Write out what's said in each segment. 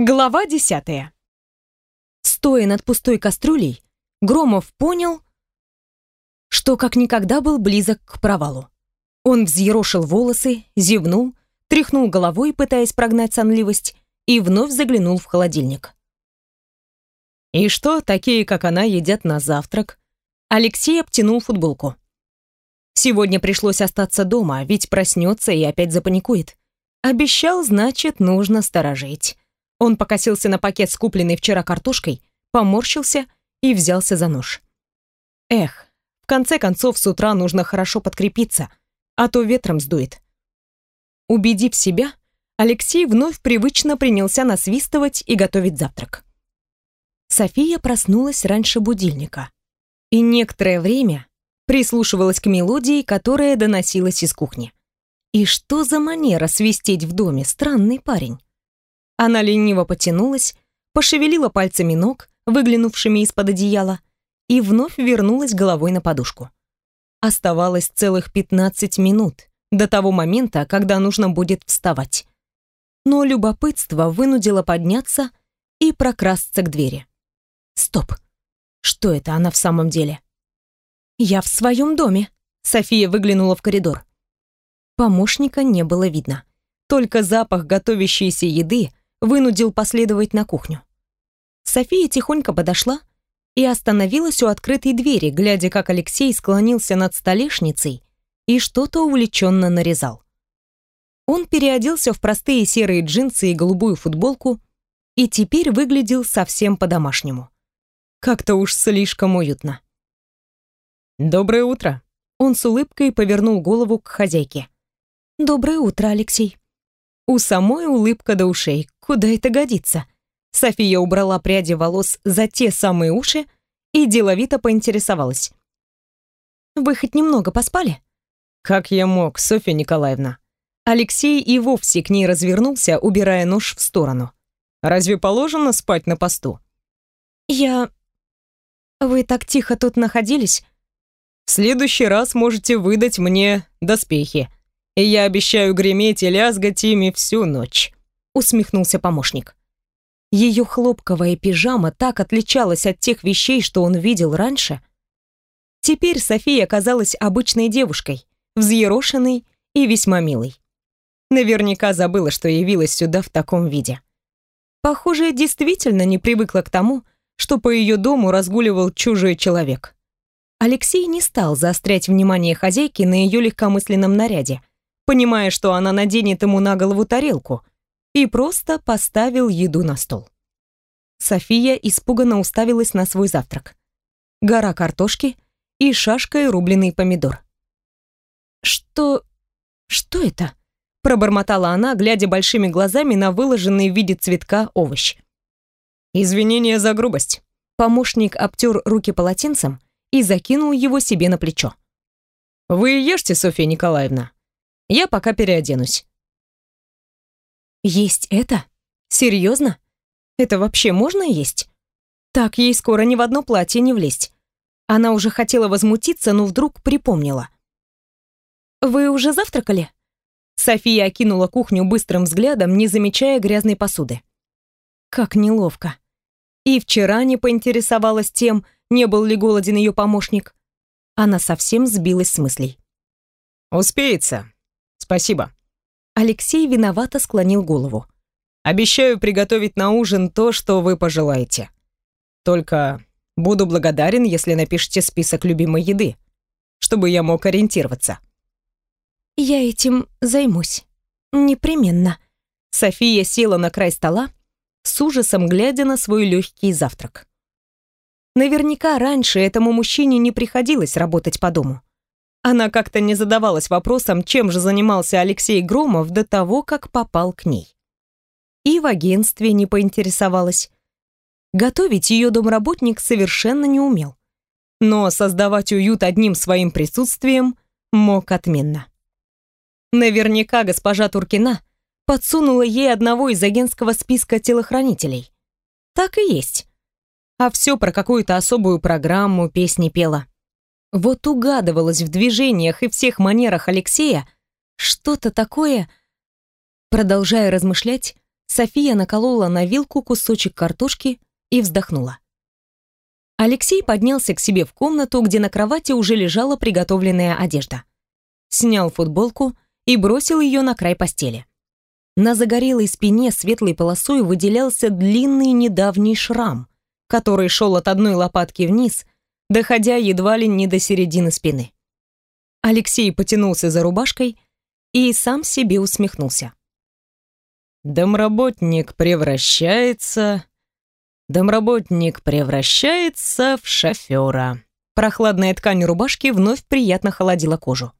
Глава десятая. Стоя над пустой кастрюлей, Громов понял, что как никогда был близок к провалу. Он взъерошил волосы, зевнул, тряхнул головой, пытаясь прогнать сонливость, и вновь заглянул в холодильник. «И что, такие, как она, едят на завтрак?» Алексей обтянул футболку. Сегодня пришлось остаться дома, ведь проснется и опять запаникует. Обещал, значит, нужно сторожить. Он покосился на пакет с купленной вчера картошкой, поморщился и взялся за нож. Эх, в конце концов, с утра нужно хорошо подкрепиться, а то ветром сдует. Убедив себя, Алексей вновь привычно принялся насвистывать и готовить завтрак. София проснулась раньше будильника и некоторое время прислушивалась к мелодии, которая доносилась из кухни. И что за манера свистеть в доме, странный парень. Она лениво потянулась, пошевелила пальцами ног, выглянувшими из-под одеяла, и вновь вернулась головой на подушку. Оставалось целых 15 минут до того момента, когда нужно будет вставать. Но любопытство вынудило подняться и прокрасться к двери. Стоп. Что это она в самом деле? Я в своем доме. София выглянула в коридор. Помощника не было видно. Только запах готовящейся еды вынудил последовать на кухню. София тихонько подошла и остановилась у открытой двери, глядя, как Алексей склонился над столешницей и что-то увлеченно нарезал. Он переоделся в простые серые джинсы и голубую футболку и теперь выглядел совсем по-домашнему. Как-то уж слишком уютно. «Доброе утро!» Он с улыбкой повернул голову к хозяйке. «Доброе утро, Алексей!» У самой улыбка до ушей. Куда это годится? София убрала пряди волос за те самые уши и деловито поинтересовалась. «Вы хоть немного поспали?» «Как я мог, Софья Николаевна?» Алексей и вовсе к ней развернулся, убирая нож в сторону. «Разве положено спать на посту?» «Я... Вы так тихо тут находились?» «В следующий раз можете выдать мне доспехи», и я обещаю греметь и лязгать ими всю ночь», — усмехнулся помощник. Ее хлопковая пижама так отличалась от тех вещей, что он видел раньше. Теперь София казалась обычной девушкой, взъерошенной и весьма милой. Наверняка забыла, что явилась сюда в таком виде. Похоже, действительно не привыкла к тому, что по ее дому разгуливал чужой человек. Алексей не стал заострять внимание хозяйки на ее легкомысленном наряде, понимая, что она наденет ему на голову тарелку, и просто поставил еду на стол. София испуганно уставилась на свой завтрак. Гора картошки и шашкой рубленый помидор. «Что... что это?» пробормотала она, глядя большими глазами на выложенный в виде цветка овощ. «Извинения за грубость». Помощник обтер руки полотенцем и закинул его себе на плечо. «Вы ешьте, Софья Николаевна. Я пока переоденусь. Есть это? Серьезно? Это вообще можно есть? Так ей скоро ни в одно платье не влезть. Она уже хотела возмутиться, но вдруг припомнила. «Вы уже завтракали?» София окинула кухню быстрым взглядом, не замечая грязной посуды. Как неловко. И вчера не поинтересовалась тем, не был ли голоден ее помощник. Она совсем сбилась с мыслей. «Успеется», Спасибо. Алексей виновато склонил голову. Обещаю приготовить на ужин то, что вы пожелаете. Только буду благодарен, если напишите список любимой еды, чтобы я мог ориентироваться. Я этим займусь. Непременно. София села на край стола, с ужасом глядя на свой легкий завтрак. Наверняка раньше этому мужчине не приходилось работать по дому. Она как-то не задавалась вопросом, чем же занимался Алексей Громов до того, как попал к ней. И в агентстве не поинтересовалась. Готовить ее домработник совершенно не умел. Но создавать уют одним своим присутствием мог отменно. Наверняка госпожа Туркина подсунула ей одного из агентского списка телохранителей. Так и есть. А все про какую-то особую программу песни пела. Вот угадывалось в движениях и всех манерах Алексея что-то такое... Продолжая размышлять, София наколола на вилку кусочек картошки и вздохнула. Алексей поднялся к себе в комнату, где на кровати уже лежала приготовленная одежда. Снял футболку и бросил ее на край постели. На загорелой спине светлой полосой выделялся длинный недавний шрам, который шел от одной лопатки вниз, доходя едва ли не до середины спины. Алексей потянулся за рубашкой и сам себе усмехнулся. Домработник превращается... Домработник превращается в шофера. Прохладная ткань рубашки вновь приятно холодила кожу.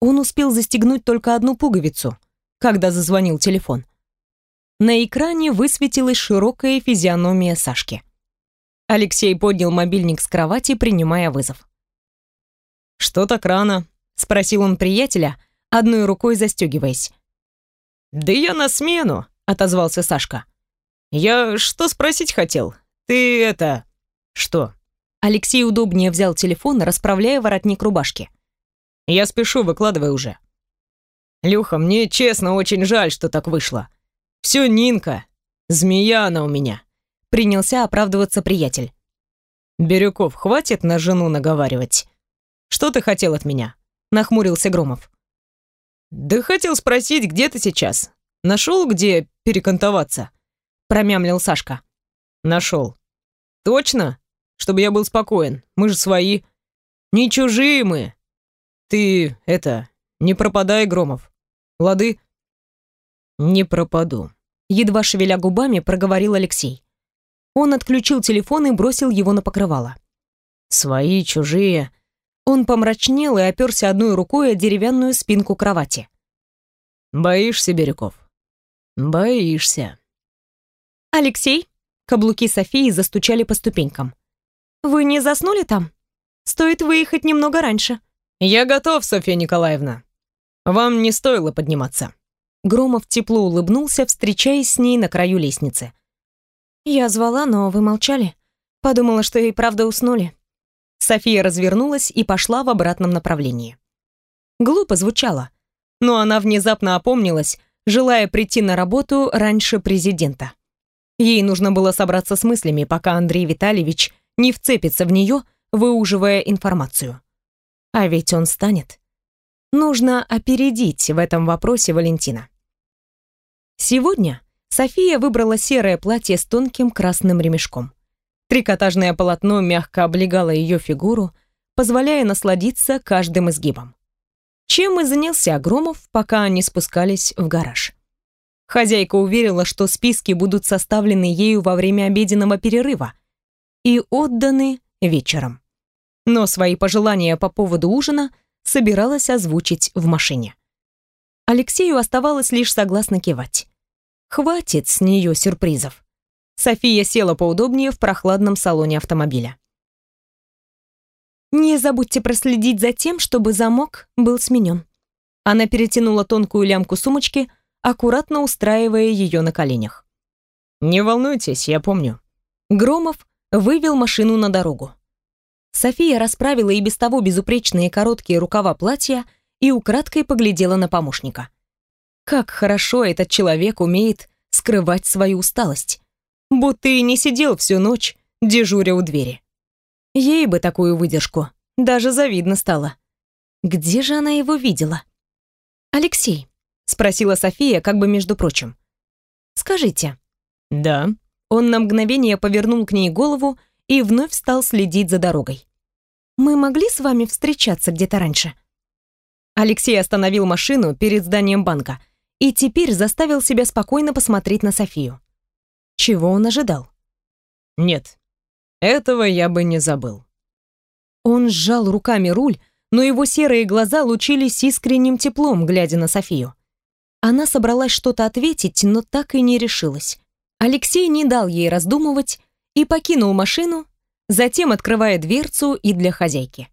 Он успел застегнуть только одну пуговицу, когда зазвонил телефон. На экране высветилась широкая физиономия Сашки. Алексей поднял мобильник с кровати, принимая вызов. «Что так рано?» — спросил он приятеля, одной рукой застегиваясь. «Да я на смену», — отозвался Сашка. «Я что спросить хотел? Ты это... что?» Алексей удобнее взял телефон, расправляя воротник рубашки. «Я спешу, выкладывай уже». «Люха, мне честно очень жаль, что так вышло. Все Нинка. Змея она у меня», — принялся оправдываться приятель. «Бирюков, хватит на жену наговаривать. Что ты хотел от меня?» — нахмурился Громов. «Да хотел спросить, где ты сейчас? Нашел, где перекантоваться?» — промямлил Сашка. «Нашел. Точно? Чтобы я был спокоен. Мы же свои. Не чужие мы. Ты, это, не пропадай, Громов. Лады?» «Не пропаду», — едва шевеля губами проговорил Алексей. Он отключил телефон и бросил его на покрывало. «Свои, чужие...» Он помрачнел и оперся одной рукой о деревянную спинку кровати. «Боишься, Бирюков?» «Боишься». «Алексей?» Каблуки Софии застучали по ступенькам. «Вы не заснули там? Стоит выехать немного раньше». «Я готов, Софья Николаевна. Вам не стоило подниматься». Громов тепло улыбнулся, встречаясь с ней на краю лестницы. «Я звала, но вы молчали. Подумала, что и правда уснули». София развернулась и пошла в обратном направлении. Глупо звучало, но она внезапно опомнилась, желая прийти на работу раньше президента. Ей нужно было собраться с мыслями, пока Андрей Витальевич не вцепится в нее, выуживая информацию. А ведь он станет. Нужно опередить в этом вопросе Валентина. Сегодня София выбрала серое платье с тонким красным ремешком. Трикотажное полотно мягко облегало ее фигуру, позволяя насладиться каждым изгибом. Чем и занялся Громов, пока они спускались в гараж. Хозяйка уверила, что списки будут составлены ею во время обеденного перерыва и отданы вечером. Но свои пожелания по поводу ужина собиралась озвучить в машине. Алексею оставалось лишь согласно кивать. Хватит с нее сюрпризов. София села поудобнее в прохладном салоне автомобиля. «Не забудьте проследить за тем, чтобы замок был сменен». Она перетянула тонкую лямку сумочки, аккуратно устраивая ее на коленях. «Не волнуйтесь, я помню». Громов вывел машину на дорогу. София расправила и без того безупречные короткие рукава платья и украдкой поглядела на помощника. Как хорошо этот человек умеет скрывать свою усталость будто и не сидел всю ночь, дежуря у двери. Ей бы такую выдержку, даже завидно стало. Где же она его видела? «Алексей», — спросила София, как бы между прочим. «Скажите». «Да». Он на мгновение повернул к ней голову и вновь стал следить за дорогой. «Мы могли с вами встречаться где-то раньше?» Алексей остановил машину перед зданием банка и теперь заставил себя спокойно посмотреть на Софию. Чего он ожидал? Нет, этого я бы не забыл. Он сжал руками руль, но его серые глаза лучились искренним теплом, глядя на Софию. Она собралась что-то ответить, но так и не решилась. Алексей не дал ей раздумывать и покинул машину, затем открывая дверцу и для хозяйки.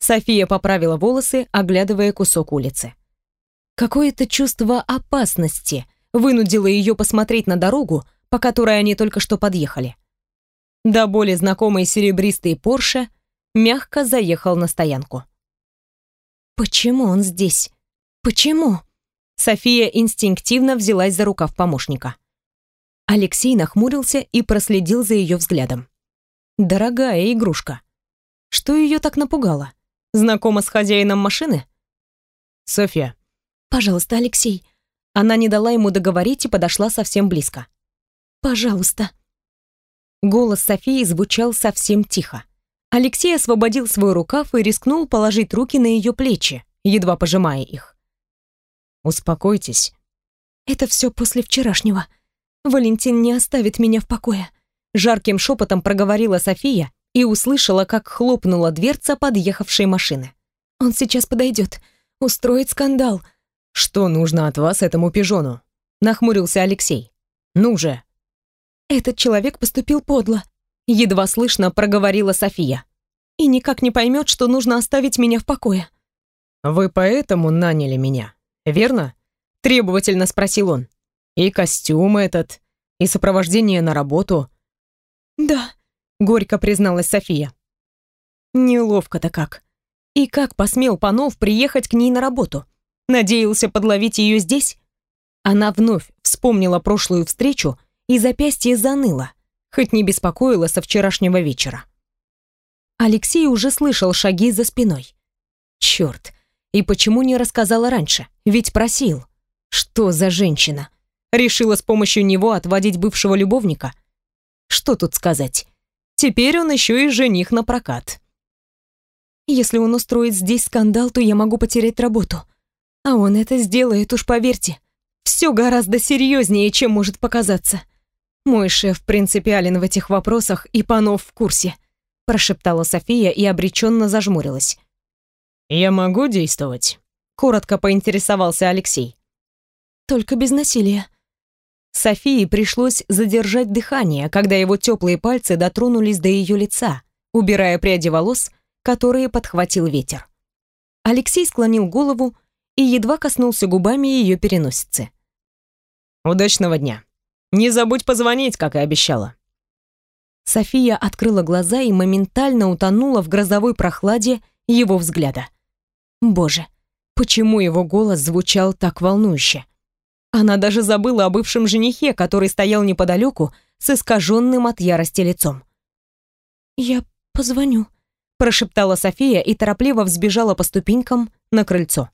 София поправила волосы, оглядывая кусок улицы. Какое-то чувство опасности вынудило ее посмотреть на дорогу, по которой они только что подъехали. До более знакомый серебристый Порше мягко заехал на стоянку. «Почему он здесь? Почему?» София инстинктивно взялась за рукав помощника. Алексей нахмурился и проследил за ее взглядом. Дорогая игрушка. Что ее так напугало? Знакома с хозяином машины? Софья. Пожалуйста, Алексей. Она не дала ему договорить и подошла совсем близко. Пожалуйста. Голос Софии звучал совсем тихо. Алексей освободил свой рукав и рискнул положить руки на ее плечи, едва пожимая их. «Успокойтесь». «Это все после вчерашнего. Валентин не оставит меня в покое», — жарким шепотом проговорила София и услышала, как хлопнула дверца подъехавшей машины. «Он сейчас подойдет, устроит скандал». «Что нужно от вас этому пижону?» — нахмурился Алексей. «Ну же!» «Этот человек поступил подло», — едва слышно проговорила София. «И никак не поймет, что нужно оставить меня в покое». «Вы поэтому наняли меня, верно?» — требовательно спросил он. «И костюм этот, и сопровождение на работу». «Да», — горько призналась София. Неловко-то как. И как посмел Панов приехать к ней на работу? Надеялся подловить ее здесь? Она вновь вспомнила прошлую встречу и запястье заныло, хоть не беспокоило со вчерашнего вечера. Алексей уже слышал шаги за спиной. Черт, и почему не рассказала раньше? Ведь просил. Что за женщина? Решила с помощью него отводить бывшего любовника? Что тут сказать? Теперь он еще и жених на прокат. Если он устроит здесь скандал, то я могу потерять работу. А он это сделает, уж поверьте. Все гораздо серьезнее, чем может показаться. Мой шеф принципиален в этих вопросах, и Панов в курсе», прошептала София и обреченно зажмурилась. «Я могу действовать?» коротко поинтересовался Алексей. «Только без насилия». Софии пришлось задержать дыхание, когда его теплые пальцы дотронулись до ее лица, убирая пряди волос, которые подхватил ветер. Алексей склонил голову и едва коснулся губами ее переносицы. «Удачного дня!» Не забудь позвонить, как и обещала». София открыла глаза и моментально утонула в грозовой прохладе его взгляда. Боже, почему его голос звучал так волнующе? Она даже забыла о бывшем женихе, который стоял неподалеку с искаженным от ярости лицом. «Я позвоню», — прошептала София и торопливо взбежала по ступенькам на крыльцо.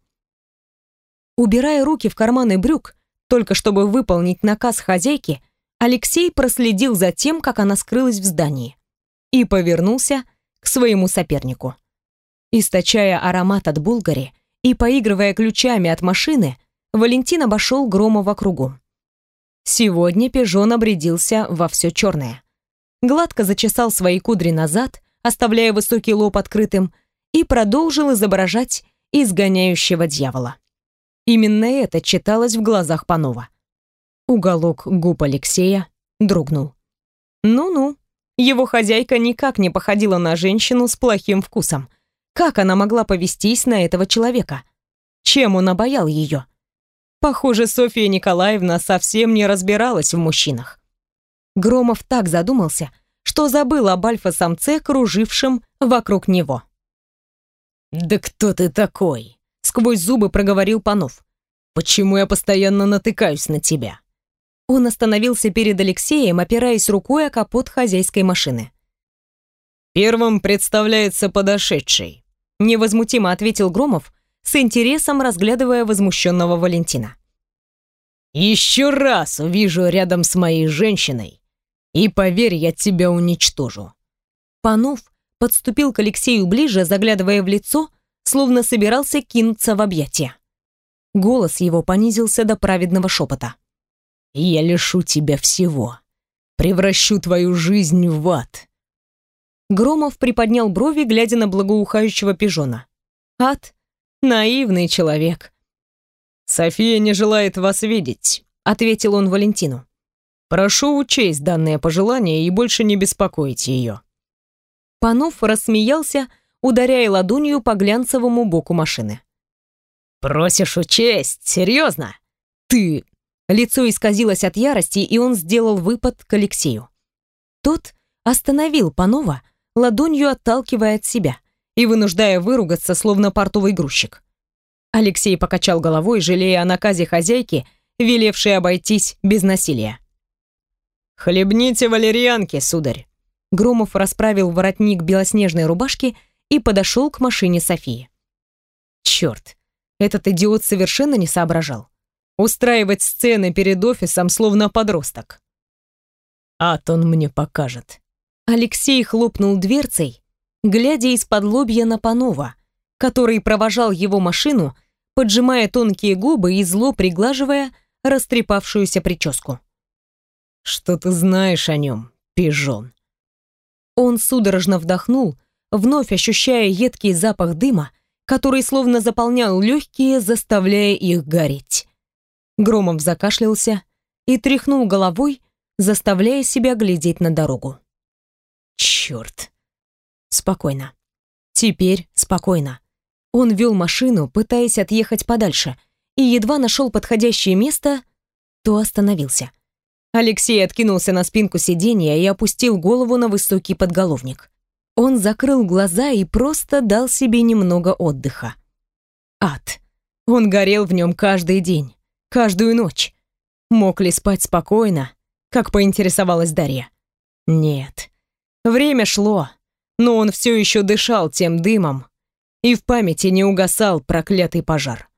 Убирая руки в карманы брюк, только чтобы выполнить наказ хозяйки, Алексей проследил за тем, как она скрылась в здании, и повернулся к своему сопернику. Источая аромат от булгари и поигрывая ключами от машины, Валентин обошел Громова кругом. Сегодня пижон обрядился во все черное. Гладко зачесал свои кудри назад, оставляя высокий лоб открытым, и продолжил изображать изгоняющего дьявола. Именно это читалось в глазах Панова. Уголок губ Алексея дрогнул. Ну-ну, его хозяйка никак не походила на женщину с плохим вкусом. Как она могла повестись на этого человека? Чем он обаял ее? Похоже, Софья Николаевна совсем не разбиралась в мужчинах. Громов так задумался, что забыл об альфа-самце, кружившем вокруг него. «Да кто ты такой?» Сквозь зубы проговорил Панов. Почему я постоянно натыкаюсь на тебя? Он остановился перед Алексеем, опираясь рукой о капот хозяйской машины. Первым представляется подошедший, невозмутимо ответил Громов, с интересом разглядывая возмущенного Валентина. Еще раз увижу рядом с моей женщиной, и поверь, я тебя уничтожу. Панов подступил к Алексею ближе, заглядывая в лицо, словно собирался кинуться в объятия. Голос его понизился до праведного шепота. «Я лишу тебя всего. Превращу твою жизнь в ад». Громов приподнял брови, глядя на благоухающего пижона. «Ад? Наивный человек». «София не желает вас видеть», — ответил он Валентину. «Прошу учесть данное пожелание и больше не беспокоить ее». Панов рассмеялся, — ударяя ладонью по глянцевому боку машины. «Просишь учесть? Серьезно? Ты...» Лицо исказилось от ярости, и он сделал выпад к Алексею. Тот остановил Панова, ладонью отталкивая от себя и вынуждая выругаться, словно портовый грузчик. Алексей покачал головой, жалея о наказе хозяйки, велевшей обойтись без насилия. «Хлебните валерьянки, сударь!» Громов расправил воротник белоснежной рубашки и подошел к машине Софии. Черт, этот идиот совершенно не соображал. Устраивать сцены перед офисом, словно подросток. Ад он мне покажет. Алексей хлопнул дверцей, глядя из-под лобья на Панова, который провожал его машину, поджимая тонкие губы и зло приглаживая растрепавшуюся прическу. «Что ты знаешь о нем, пижон?» Он судорожно вдохнул, вновь ощущая едкий запах дыма, который словно заполнял легкие, заставляя их гореть. Громов закашлялся и тряхнул головой, заставляя себя глядеть на дорогу. Черт. Спокойно. Теперь спокойно. Он вел машину, пытаясь отъехать подальше, и едва нашел подходящее место, то остановился. Алексей откинулся на спинку сиденья и опустил голову на высокий подголовник. Он закрыл глаза и просто дал себе немного отдыха. Ад. Он горел в нем каждый день, каждую ночь. Мог ли спать спокойно, как поинтересовалась Дарья? Нет. Время шло, но он все еще дышал тем дымом, и в памяти не угасал проклятый пожар.